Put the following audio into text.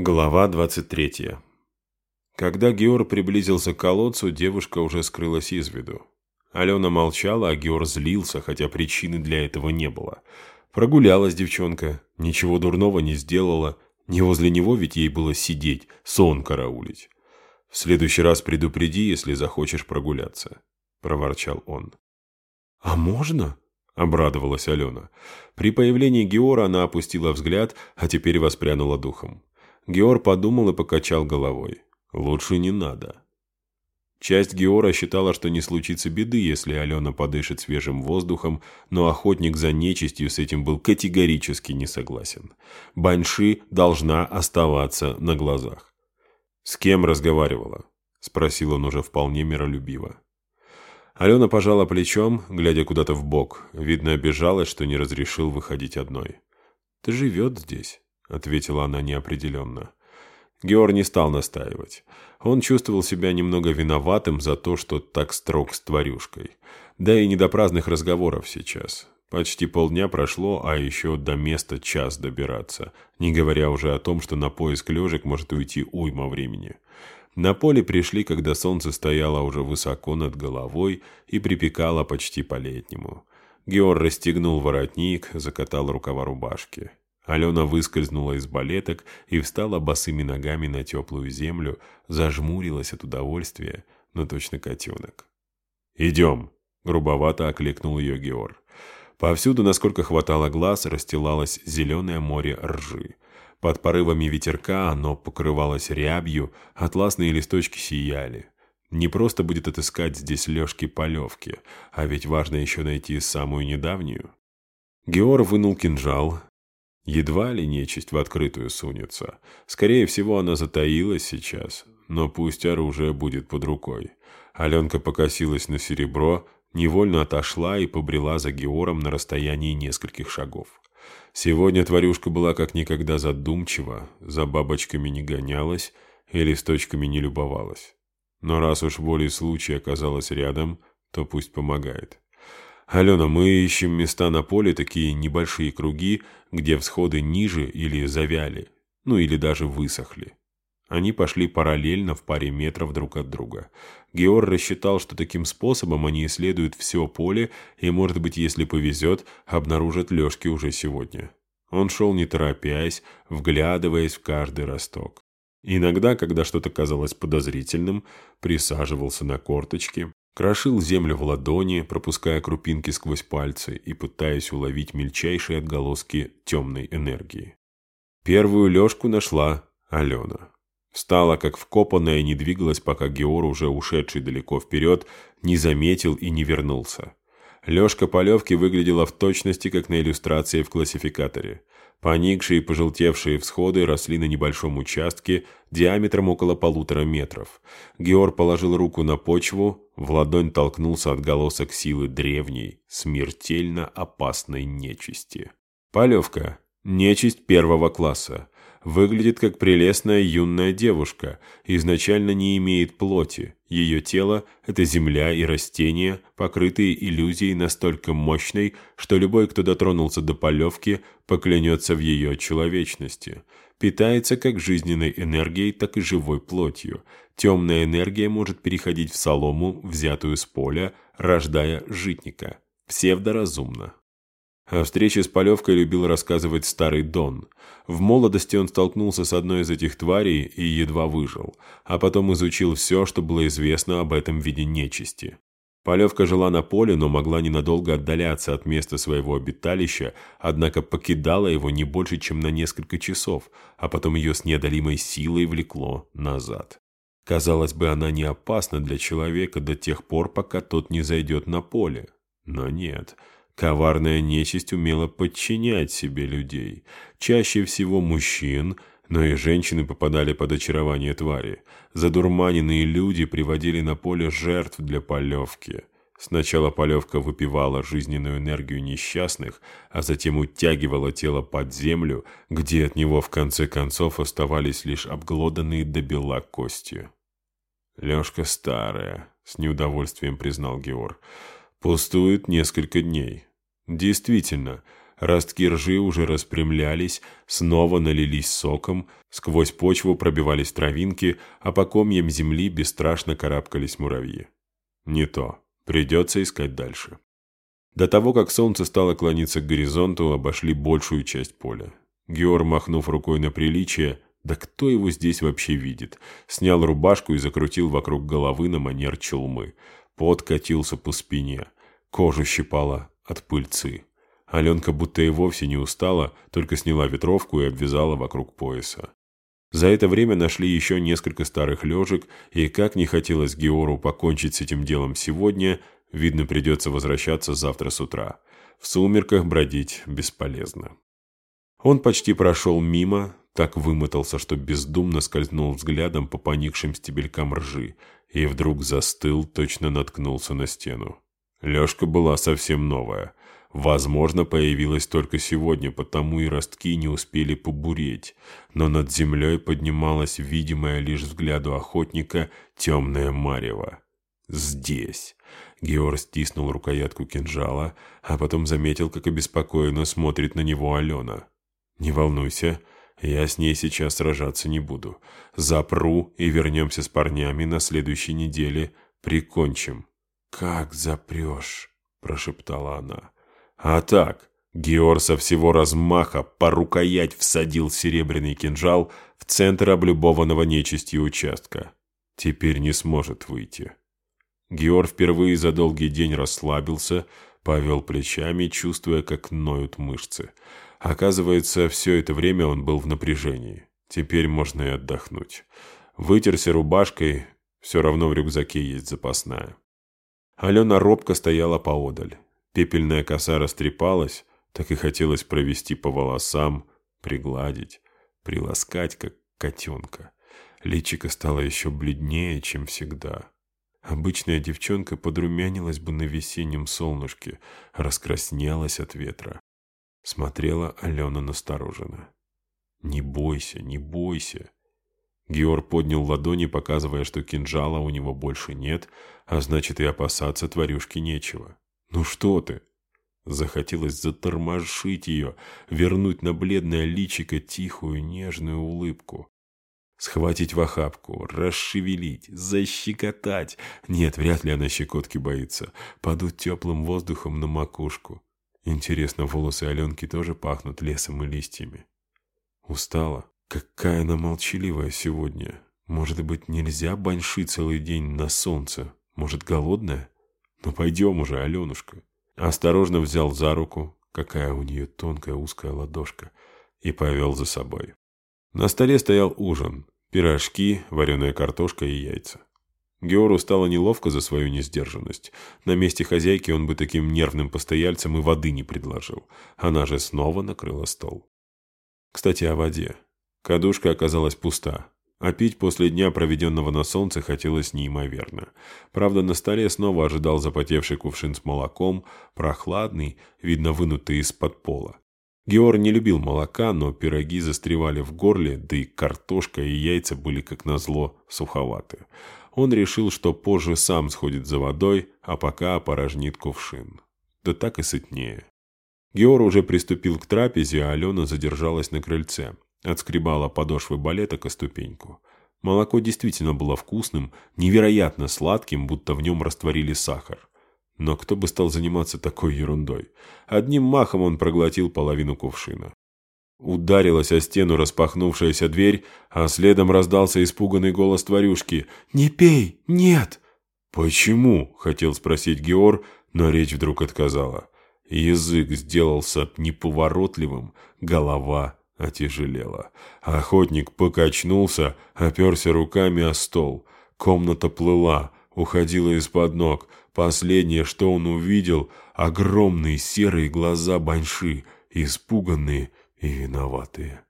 Глава 23. Когда Геор приблизился к колодцу, девушка уже скрылась из виду. Алена молчала, а Геор злился, хотя причины для этого не было. Прогулялась девчонка, ничего дурного не сделала, не возле него ведь ей было сидеть, сон караулить. «В следующий раз предупреди, если захочешь прогуляться», — проворчал он. «А можно?» — обрадовалась Алена. При появлении Геора она опустила взгляд, а теперь воспрянула духом. Геор подумал и покачал головой. «Лучше не надо». Часть Геора считала, что не случится беды, если Алена подышит свежим воздухом, но охотник за нечистью с этим был категорически не согласен. Баньши должна оставаться на глазах. «С кем разговаривала?» – спросил он уже вполне миролюбиво. Алена пожала плечом, глядя куда-то в бок. Видно, обижалась, что не разрешил выходить одной. «Ты живет здесь?» — ответила она неопределенно. Геор не стал настаивать. Он чувствовал себя немного виноватым за то, что так строг с тварюшкой. Да и не до праздных разговоров сейчас. Почти полдня прошло, а еще до места час добираться, не говоря уже о том, что на поиск лежек может уйти уйма времени. На поле пришли, когда солнце стояло уже высоко над головой и припекало почти по-летнему. Геор расстегнул воротник, закатал рукава рубашки. Алена выскользнула из балеток и встала босыми ногами на теплую землю, зажмурилась от удовольствия, но точно котенок. «Идем!» — грубовато окликнул ее Геор. Повсюду, насколько хватало глаз, расстилалось зеленое море ржи. Под порывами ветерка оно покрывалось рябью, атласные листочки сияли. Не просто будет отыскать здесь лёжки-полевки, а ведь важно еще найти самую недавнюю. Геор вынул кинжал, Едва ли нечисть в открытую сунется. Скорее всего, она затаилась сейчас, но пусть оружие будет под рукой. Аленка покосилась на серебро, невольно отошла и побрела за Геором на расстоянии нескольких шагов. Сегодня тварюшка была как никогда задумчива, за бабочками не гонялась и листочками не любовалась. Но раз уж волей случая оказалась рядом, то пусть помогает. «Алена, мы ищем места на поле, такие небольшие круги, где всходы ниже или завяли, ну или даже высохли». Они пошли параллельно в паре метров друг от друга. Геор рассчитал, что таким способом они исследуют все поле и, может быть, если повезет, обнаружат лёжки уже сегодня. Он шел не торопясь, вглядываясь в каждый росток. Иногда, когда что-то казалось подозрительным, присаживался на корточки, Крошил землю в ладони, пропуская крупинки сквозь пальцы и пытаясь уловить мельчайшие отголоски темной энергии. Первую лёжку нашла Алена. Встала как вкопанная и не двигалась, пока Геор, уже ушедший далеко вперед, не заметил и не вернулся. Лёшка полевки выглядела в точности, как на иллюстрации в классификаторе. Поникшие и пожелтевшие всходы росли на небольшом участке диаметром около полутора метров. Геор положил руку на почву, в ладонь толкнулся отголосок силы древней, смертельно опасной нечисти. Полевка. Нечисть первого класса. Выглядит как прелестная юная девушка, изначально не имеет плоти. Ее тело – это земля и растения, покрытые иллюзией настолько мощной, что любой, кто дотронулся до полевки, поклянется в ее человечности. Питается как жизненной энергией, так и живой плотью. Темная энергия может переходить в солому, взятую с поля, рождая житника. Псевдоразумно. О встрече с Полевкой любил рассказывать старый Дон. В молодости он столкнулся с одной из этих тварей и едва выжил, а потом изучил все, что было известно об этом виде нечисти. Полевка жила на поле, но могла ненадолго отдаляться от места своего обиталища, однако покидала его не больше, чем на несколько часов, а потом ее с неодолимой силой влекло назад. Казалось бы, она не опасна для человека до тех пор, пока тот не зайдет на поле. Но нет – Коварная нечисть умела подчинять себе людей, чаще всего мужчин, но и женщины попадали под очарование твари. Задурманенные люди приводили на поле жертв для полевки. Сначала полевка выпивала жизненную энергию несчастных, а затем утягивала тело под землю, где от него в конце концов оставались лишь обглоданные до бела кости. «Лешка старая», — с неудовольствием признал Геор, — «пустует несколько дней. Действительно, Ростки ржи уже распрямлялись, снова налились соком, сквозь почву пробивались травинки, а по комьям земли бесстрашно карабкались муравьи. Не то. Придется искать дальше. До того, как солнце стало клониться к горизонту, обошли большую часть поля. Геор, махнув рукой на приличие, да кто его здесь вообще видит, снял рубашку и закрутил вокруг головы на манер челмы. Пот катился по спине, кожу щипала от пыльцы. Аленка будто и вовсе не устала, только сняла ветровку и обвязала вокруг пояса. За это время нашли еще несколько старых лежек, и как не хотелось Геору покончить с этим делом сегодня, видно, придется возвращаться завтра с утра. В сумерках бродить бесполезно. Он почти прошел мимо, так вымотался, что бездумно скользнул взглядом по поникшим стебелькам ржи, и вдруг застыл, точно наткнулся на стену. Лёшка была совсем новая. Возможно, появилась только сегодня, потому и ростки не успели побуреть. Но над землей поднималась видимая лишь взгляду охотника темная марево. Здесь. Геор стиснул рукоятку кинжала, а потом заметил, как обеспокоенно смотрит на него Алена. «Не волнуйся, я с ней сейчас сражаться не буду. Запру и вернемся с парнями на следующей неделе. Прикончим». «Как запрешь?» – прошептала она. А так, Геор со всего размаха по рукоять всадил серебряный кинжал в центр облюбованного нечистью участка. Теперь не сможет выйти. Геор впервые за долгий день расслабился, повел плечами, чувствуя, как ноют мышцы. Оказывается, все это время он был в напряжении. Теперь можно и отдохнуть. Вытерся рубашкой, все равно в рюкзаке есть запасная. Алена робко стояла поодаль. Пепельная коса растрепалась, так и хотелось провести по волосам, пригладить, приласкать, как котенка. Личико стало еще бледнее, чем всегда. Обычная девчонка подрумянилась бы на весеннем солнышке, раскраснелась от ветра. Смотрела Алена настороженно. «Не бойся, не бойся!» Геор поднял ладони, показывая, что кинжала у него больше нет, а значит и опасаться тварюшки нечего. «Ну что ты?» Захотелось затормошить ее, вернуть на бледное личико тихую нежную улыбку. Схватить в охапку, расшевелить, защекотать. Нет, вряд ли она щекотки боится. Падут теплым воздухом на макушку. Интересно, волосы Аленки тоже пахнут лесом и листьями. Устала? Какая она молчаливая сегодня. Может быть, нельзя баньши целый день на солнце? Может, голодная? «Ну пойдем уже, Аленушка». Осторожно взял за руку, какая у нее тонкая узкая ладошка, и повел за собой. На столе стоял ужин, пирожки, вареная картошка и яйца. Геору стало неловко за свою несдержанность. На месте хозяйки он бы таким нервным постояльцем и воды не предложил. Она же снова накрыла стол. Кстати, о воде. Кадушка оказалась пуста. А пить после дня, проведенного на солнце, хотелось неимоверно. Правда, на столе снова ожидал запотевший кувшин с молоком, прохладный, видно вынутый из-под пола. Геор не любил молока, но пироги застревали в горле, да и картошка и яйца были, как назло, суховаты. Он решил, что позже сам сходит за водой, а пока опорожнит кувшин. Да так и сытнее. Геор уже приступил к трапезе, а Алена задержалась на крыльце. Отскребала подошвы балеток о ступеньку. Молоко действительно было вкусным, невероятно сладким, будто в нем растворили сахар. Но кто бы стал заниматься такой ерундой? Одним махом он проглотил половину кувшина. Ударилась о стену распахнувшаяся дверь, а следом раздался испуганный голос тварюшки. «Не пей! Нет!» «Почему?» — хотел спросить Геор, но речь вдруг отказала. Язык сделался неповоротливым, голова отяжелело. Охотник покачнулся, оперся руками о стол. Комната плыла, уходила из-под ног. Последнее, что он увидел, огромные серые глаза Баньши, испуганные и виноватые.